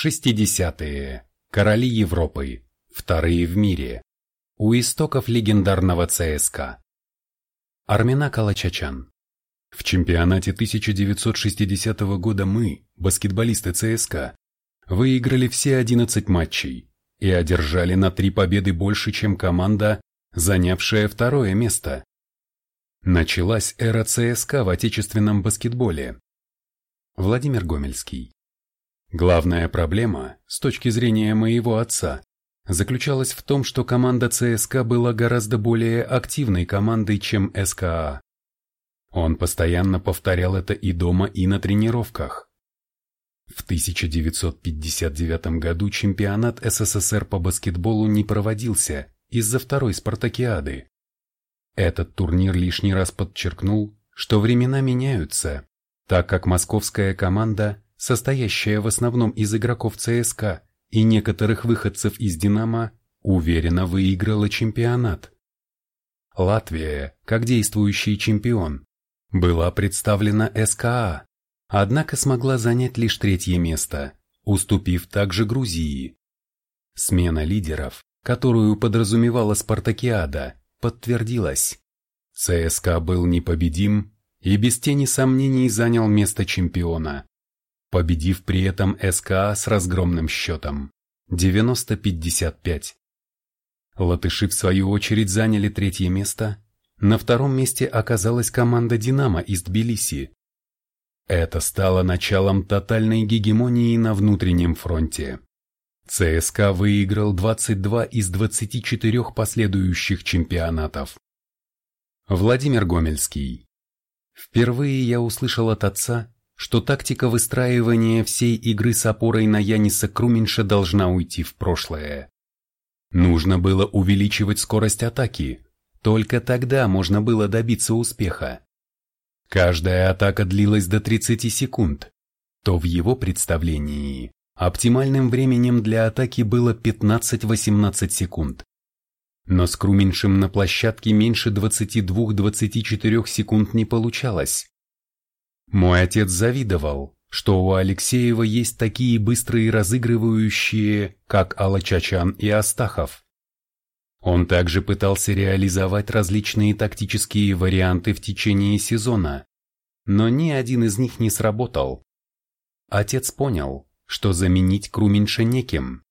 60-е. Короли Европы. Вторые в мире. У истоков легендарного ЦСКА. Армина Калачачан. В чемпионате 1960 года мы, баскетболисты ЦСКА, выиграли все 11 матчей и одержали на три победы больше, чем команда, занявшая второе место. Началась эра ЦСКА в отечественном баскетболе. Владимир Гомельский. Главная проблема, с точки зрения моего отца, заключалась в том, что команда ЦСКА была гораздо более активной командой, чем СКА. Он постоянно повторял это и дома, и на тренировках. В 1959 году чемпионат СССР по баскетболу не проводился из-за второй спартакиады. Этот турнир лишний раз подчеркнул, что времена меняются, так как московская команда, состоящая в основном из игроков ЦСКА и некоторых выходцев из «Динамо», уверенно выиграла чемпионат. Латвия, как действующий чемпион, была представлена СКА, однако смогла занять лишь третье место, уступив также Грузии. Смена лидеров, которую подразумевала Спартакиада, подтвердилась. ЦСКА был непобедим и без тени сомнений занял место чемпиона, победив при этом СКА с разгромным счетом 90-55. Латыши в свою очередь заняли третье место на втором месте оказалась команда «Динамо» из Тбилиси. Это стало началом тотальной гегемонии на внутреннем фронте. ЦСКА выиграл 22 из 24 последующих чемпионатов. Владимир Гомельский. Впервые я услышал от отца, что тактика выстраивания всей игры с опорой на Яниса Круменша должна уйти в прошлое. Нужно было увеличивать скорость атаки, только тогда можно было добиться успеха. Каждая атака длилась до 30 секунд, то в его представлении оптимальным временем для атаки было 15-18 секунд. Но с Круменьшем на площадке меньше 22-24 секунд не получалось. Мой отец завидовал, что у Алексеева есть такие быстрые разыгрывающие, как Алла Чачан и Астахов. Он также пытался реализовать различные тактические варианты в течение сезона, но ни один из них не сработал. Отец понял, что заменить Круменьша неким.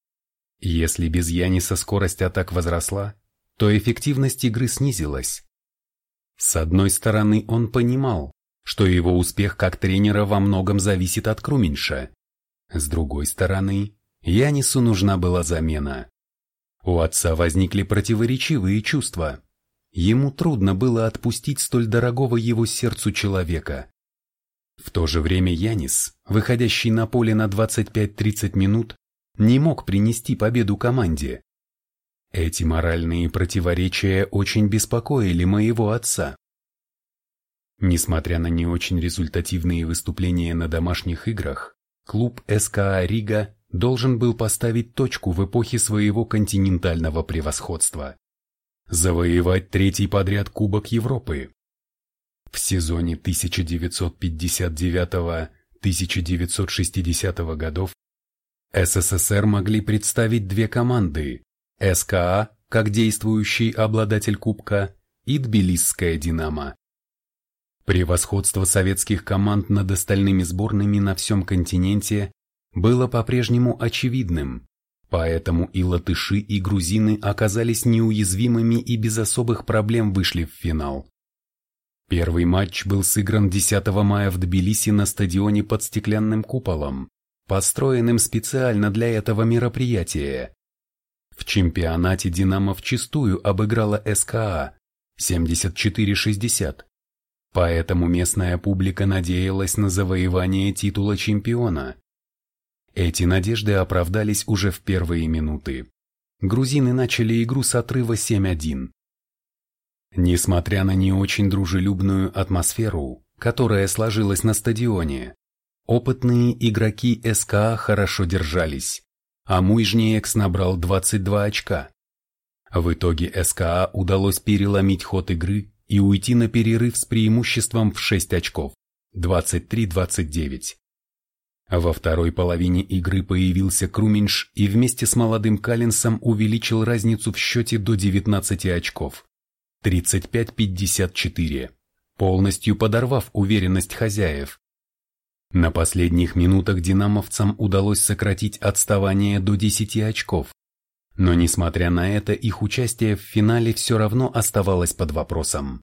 Если без Яниса скорость атак возросла, то эффективность игры снизилась. С одной стороны, он понимал, что его успех как тренера во многом зависит от Круменьша. С другой стороны, Янису нужна была замена. У отца возникли противоречивые чувства. Ему трудно было отпустить столь дорогого его сердцу человека. В то же время Янис, выходящий на поле на 25-30 минут, не мог принести победу команде. Эти моральные противоречия очень беспокоили моего отца. Несмотря на не очень результативные выступления на домашних играх, клуб СКА Рига должен был поставить точку в эпохе своего континентального превосходства. Завоевать третий подряд Кубок Европы. В сезоне 1959-1960 годов СССР могли представить две команды – СКА, как действующий обладатель Кубка, и Тбилисская «Динамо». Превосходство советских команд над остальными сборными на всем континенте было по-прежнему очевидным, поэтому и латыши, и грузины оказались неуязвимыми и без особых проблем вышли в финал. Первый матч был сыгран 10 мая в Тбилиси на стадионе под стеклянным куполом, построенным специально для этого мероприятия. В чемпионате «Динамо» вчистую обыграла СКА 74-60, поэтому местная публика надеялась на завоевание титула чемпиона. Эти надежды оправдались уже в первые минуты. Грузины начали игру с отрыва 7-1. Несмотря на не очень дружелюбную атмосферу, которая сложилась на стадионе, опытные игроки СКА хорошо держались, а Муйжниекс набрал 22 очка. В итоге СКА удалось переломить ход игры и уйти на перерыв с преимуществом в 6 очков – 23-29. Во второй половине игры появился Круминш и вместе с молодым Каллинсом увеличил разницу в счете до 19 очков. 35-54, полностью подорвав уверенность хозяев. На последних минутах динамовцам удалось сократить отставание до 10 очков. Но несмотря на это, их участие в финале все равно оставалось под вопросом.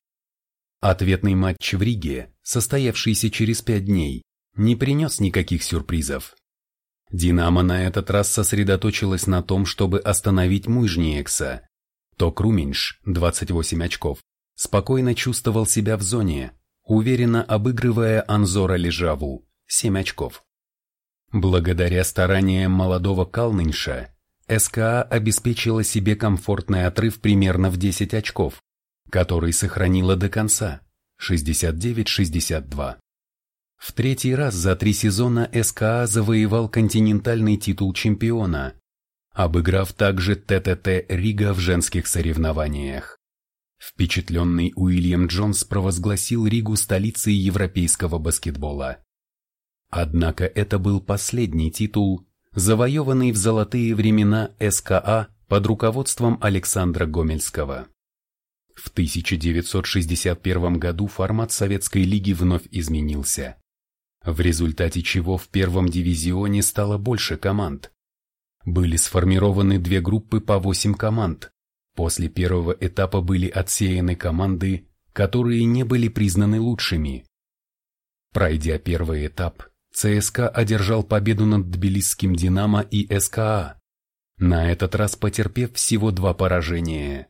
Ответный матч в Риге, состоявшийся через пять дней, не принес никаких сюрпризов. Динамо на этот раз сосредоточилась на том, чтобы остановить Мужниекса. То Круминш, 28 очков, спокойно чувствовал себя в зоне, уверенно обыгрывая Анзора Лежаву, 7 очков. Благодаря стараниям молодого Калнинша, СКА обеспечила себе комфортный отрыв примерно в 10 очков, который сохранила до конца 69-62. В третий раз за три сезона СКА завоевал континентальный титул чемпиона, обыграв также ТТТ Рига в женских соревнованиях. Впечатленный Уильям Джонс провозгласил Ригу столицей европейского баскетбола. Однако это был последний титул, завоеванный в золотые времена СКА под руководством Александра Гомельского. В 1961 году формат Советской лиги вновь изменился, в результате чего в первом дивизионе стало больше команд. Были сформированы две группы по 8 команд. После первого этапа были отсеяны команды, которые не были признаны лучшими. Пройдя первый этап, ЦСКА одержал победу над Тбилисским «Динамо» и СКА, на этот раз потерпев всего два поражения.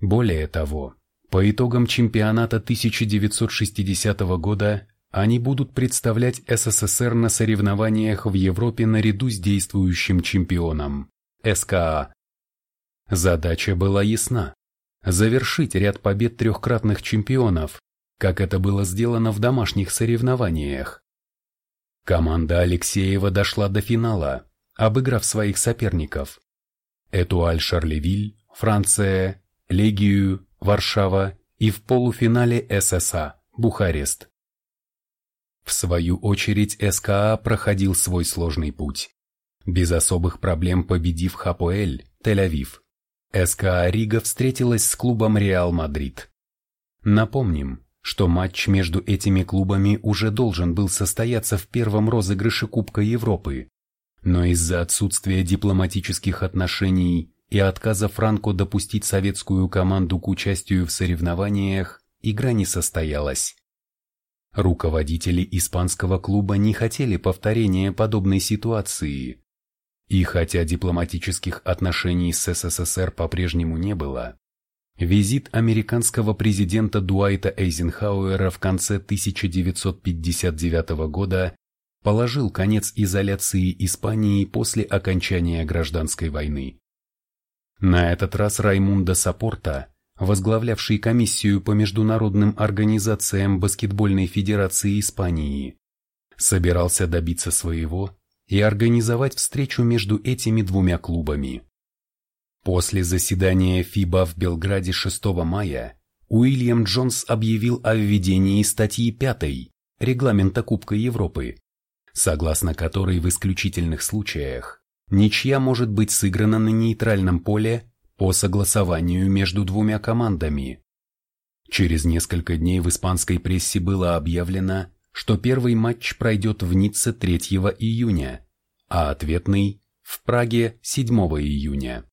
Более того, по итогам чемпионата 1960 года они будут представлять СССР на соревнованиях в Европе наряду с действующим чемпионом – СКА. Задача была ясна – завершить ряд побед трехкратных чемпионов, как это было сделано в домашних соревнованиях. Команда Алексеева дошла до финала, обыграв своих соперников. Этуаль Шарлевиль, Франция, Легию, Варшава и в полуфинале ССА, Бухарест. В свою очередь СКА проходил свой сложный путь. Без особых проблем победив Хапоэль, Тель-Авив, СКА Рига встретилась с клубом Реал Мадрид. Напомним, что матч между этими клубами уже должен был состояться в первом розыгрыше Кубка Европы, но из-за отсутствия дипломатических отношений и отказа Франко допустить советскую команду к участию в соревнованиях, игра не состоялась. Руководители испанского клуба не хотели повторения подобной ситуации. И хотя дипломатических отношений с СССР по-прежнему не было, визит американского президента Дуайта Эйзенхауэра в конце 1959 года положил конец изоляции Испании после окончания гражданской войны. На этот раз Раймундо Сапорта, возглавлявший комиссию по международным организациям Баскетбольной Федерации Испании, собирался добиться своего и организовать встречу между этими двумя клубами. После заседания ФИБА в Белграде 6 мая Уильям Джонс объявил о введении статьи 5 регламента Кубка Европы, согласно которой в исключительных случаях Ничья может быть сыграна на нейтральном поле по согласованию между двумя командами. Через несколько дней в испанской прессе было объявлено, что первый матч пройдет в Ницце 3 июня, а ответный – в Праге 7 июня.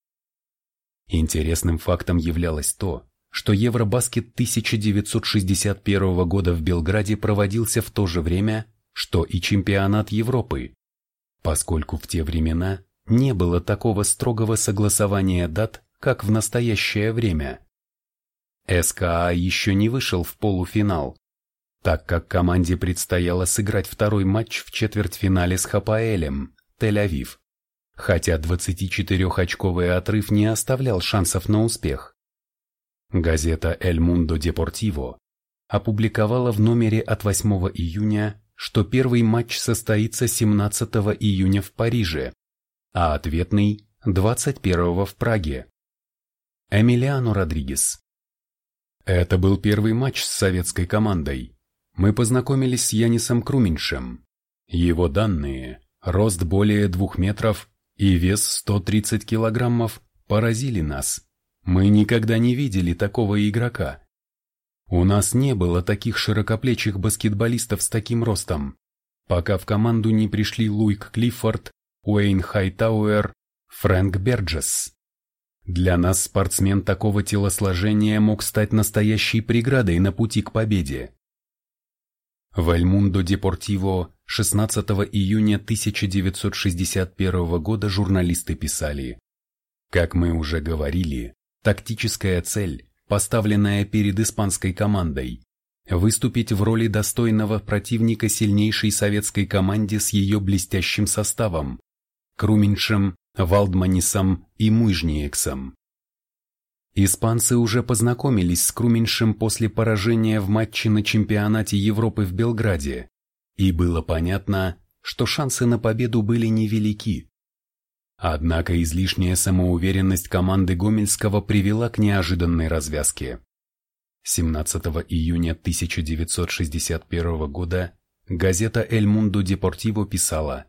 Интересным фактом являлось то, что Евробаскет 1961 года в Белграде проводился в то же время, что и чемпионат Европы, поскольку в те времена не было такого строгого согласования дат, как в настоящее время. СКА еще не вышел в полуфинал, так как команде предстояло сыграть второй матч в четвертьфинале с Хапаэлем, Тель-Авив, хотя 24-очковый отрыв не оставлял шансов на успех. Газета «Эль Мундо Депортиво» опубликовала в номере от 8 июня, что первый матч состоится 17 июня в Париже, а ответный – 21 в Праге. Эмилиано Родригес Это был первый матч с советской командой. Мы познакомились с Янисом Круминшем. Его данные, рост более двух метров и вес 130 килограммов, поразили нас. Мы никогда не видели такого игрока. У нас не было таких широкоплечих баскетболистов с таким ростом, пока в команду не пришли Луик Клиффорд, Уэйн Хайтауэр, Фрэнк Берджес. Для нас спортсмен такого телосложения мог стать настоящей преградой на пути к победе. В Эльмундо Депортиво 16 июня 1961 года журналисты писали «Как мы уже говорили, тактическая цель, поставленная перед испанской командой, выступить в роли достойного противника сильнейшей советской команде с ее блестящим составом, Круминшем, Валдманисом и Мужниексом. Испанцы уже познакомились с Круминшем после поражения в матче на чемпионате Европы в Белграде, и было понятно, что шансы на победу были невелики. Однако излишняя самоуверенность команды Гомельского привела к неожиданной развязке. 17 июня 1961 года газета «Эль Мундо Депортиво» писала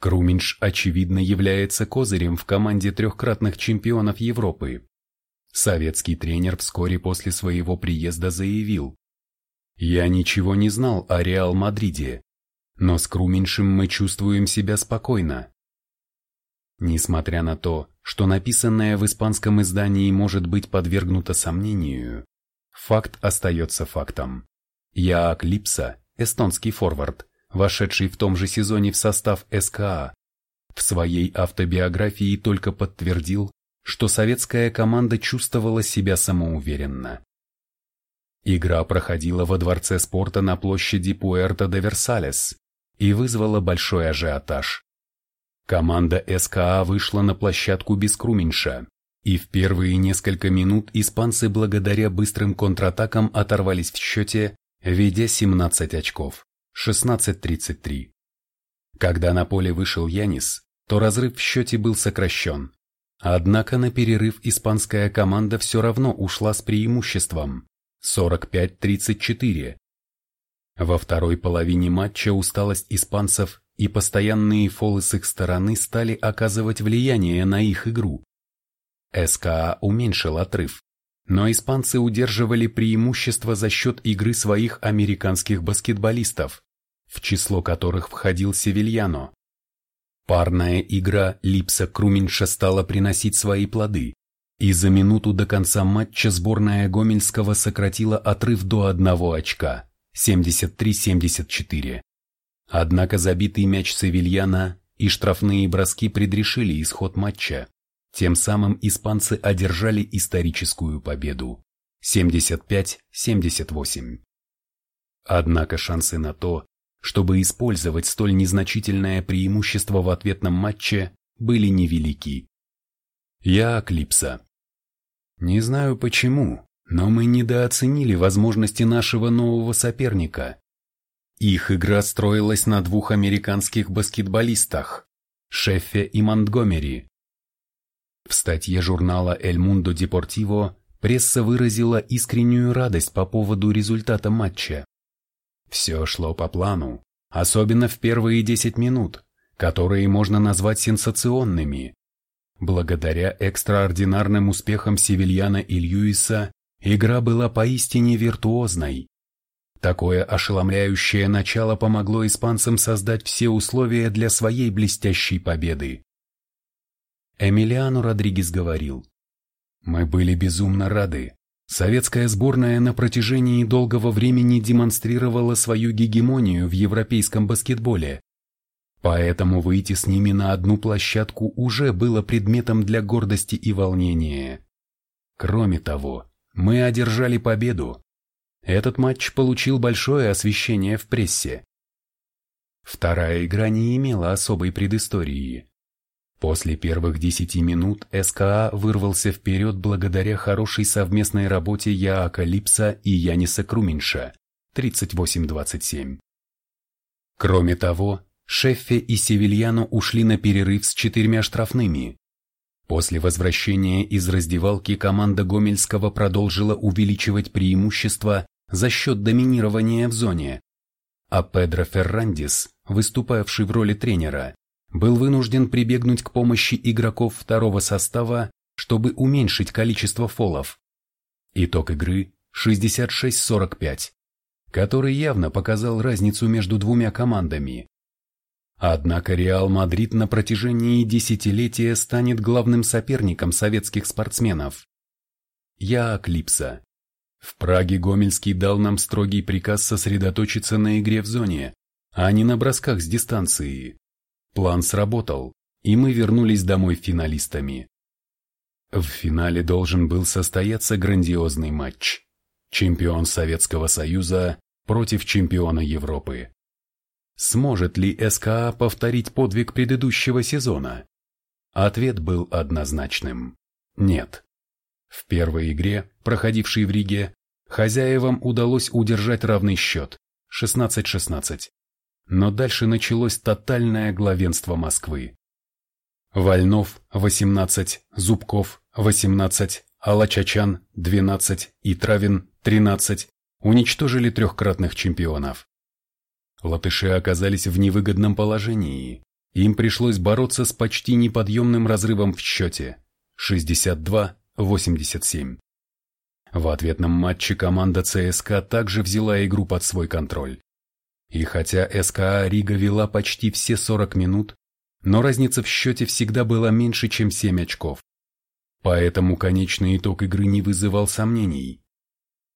Круминш, очевидно, является козырем в команде трехкратных чемпионов Европы. Советский тренер вскоре после своего приезда заявил, «Я ничего не знал о Реал Мадриде, но с Круминшем мы чувствуем себя спокойно». Несмотря на то, что написанное в испанском издании может быть подвергнуто сомнению, факт остается фактом. Яак Липса, эстонский форвард, вошедший в том же сезоне в состав СКА, в своей автобиографии только подтвердил, что советская команда чувствовала себя самоуверенно. Игра проходила во Дворце спорта на площади Пуэрто де Версалес и вызвала большой ажиотаж. Команда СКА вышла на площадку без Круменьша, и в первые несколько минут испанцы благодаря быстрым контратакам оторвались в счете, ведя 17 очков. 16.33. Когда на поле вышел Янис, то разрыв в счете был сокращен. Однако на перерыв испанская команда все равно ушла с преимуществом 45-34. Во второй половине матча усталость испанцев и постоянные фолы с их стороны стали оказывать влияние на их игру. СКА уменьшил отрыв, но испанцы удерживали преимущество за счет игры своих американских баскетболистов, в число которых входил Севильяно. Парная игра Липса Круминша стала приносить свои плоды, и за минуту до конца матча сборная Гомельского сократила отрыв до одного очка – 73-74. Однако забитый мяч Севильяна и штрафные броски предрешили исход матча. Тем самым испанцы одержали историческую победу – 75-78. Однако шансы на то, чтобы использовать столь незначительное преимущество в ответном матче, были невелики. Я Клипса. Не знаю почему, но мы недооценили возможности нашего нового соперника. Их игра строилась на двух американских баскетболистах – Шеффе и Монтгомери. В статье журнала «Эль Мундо Депортиво» пресса выразила искреннюю радость по поводу результата матча. Все шло по плану, особенно в первые 10 минут, которые можно назвать сенсационными. Благодаря экстраординарным успехам Севильяна и Льюиса игра была поистине виртуозной. Такое ошеломляющее начало помогло испанцам создать все условия для своей блестящей победы. Эмилиану Родригес говорил, «Мы были безумно рады, Советская сборная на протяжении долгого времени демонстрировала свою гегемонию в европейском баскетболе. Поэтому выйти с ними на одну площадку уже было предметом для гордости и волнения. Кроме того, мы одержали победу. Этот матч получил большое освещение в прессе. Вторая игра не имела особой предыстории. После первых десяти минут СКА вырвался вперед благодаря хорошей совместной работе Яака Липса и Яниса Круминша 38-27. Кроме того, Шеффе и Севильяно ушли на перерыв с четырьмя штрафными. После возвращения из раздевалки команда Гомельского продолжила увеличивать преимущество за счет доминирования в зоне. а Педро Феррандис, выступавший в роли тренера, был вынужден прибегнуть к помощи игроков второго состава, чтобы уменьшить количество фолов. Итог игры 66-45, который явно показал разницу между двумя командами. Однако Реал Мадрид на протяжении десятилетия станет главным соперником советских спортсменов. Я Аклипса. В Праге Гомельский дал нам строгий приказ сосредоточиться на игре в зоне, а не на бросках с дистанции. План сработал, и мы вернулись домой финалистами. В финале должен был состояться грандиозный матч. Чемпион Советского Союза против чемпиона Европы. Сможет ли СКА повторить подвиг предыдущего сезона? Ответ был однозначным – нет. В первой игре, проходившей в Риге, хозяевам удалось удержать равный счет – 16-16. Но дальше началось тотальное главенство Москвы. Вольнов – 18, Зубков – 18, Алачачан – 12 и Травин – 13 уничтожили трехкратных чемпионов. Латыши оказались в невыгодном положении. Им пришлось бороться с почти неподъемным разрывом в счете – 62-87. В ответном матче команда ЦСКА также взяла игру под свой контроль. И хотя СКА Рига вела почти все 40 минут, но разница в счете всегда была меньше, чем 7 очков. Поэтому конечный итог игры не вызывал сомнений.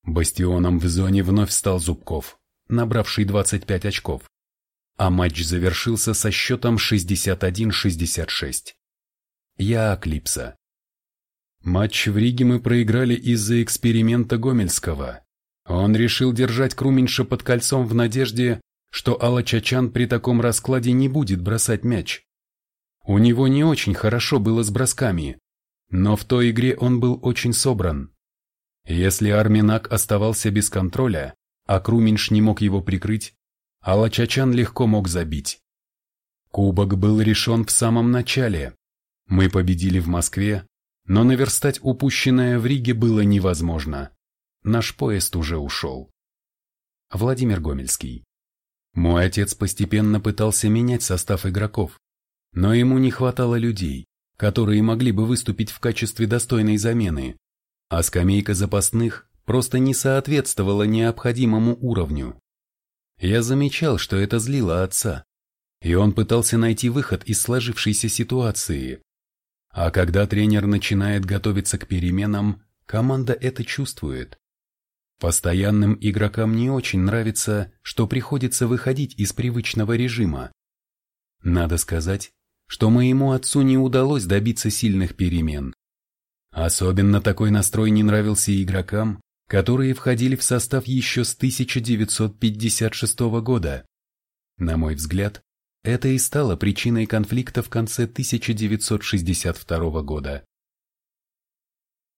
Бастионом в зоне вновь стал Зубков, набравший 25 очков, а матч завершился со счетом 61-66. Я Аклипса. Матч в Риге мы проиграли из-за эксперимента Гомельского. Он решил держать Круминша под кольцом в надежде, что Алла Чачан при таком раскладе не будет бросать мяч. У него не очень хорошо было с бросками, но в той игре он был очень собран. Если Арминак оставался без контроля, а Круминш не мог его прикрыть, Алачачан легко мог забить. Кубок был решен в самом начале. Мы победили в Москве, но наверстать упущенное в Риге было невозможно. Наш поезд уже ушел. Владимир Гомельский. Мой отец постепенно пытался менять состав игроков, но ему не хватало людей, которые могли бы выступить в качестве достойной замены, а скамейка запасных просто не соответствовала необходимому уровню. Я замечал, что это злило отца, и он пытался найти выход из сложившейся ситуации. А когда тренер начинает готовиться к переменам, команда это чувствует. Постоянным игрокам не очень нравится, что приходится выходить из привычного режима. Надо сказать, что моему отцу не удалось добиться сильных перемен. Особенно такой настрой не нравился игрокам, которые входили в состав еще с 1956 года. На мой взгляд, это и стало причиной конфликта в конце 1962 года.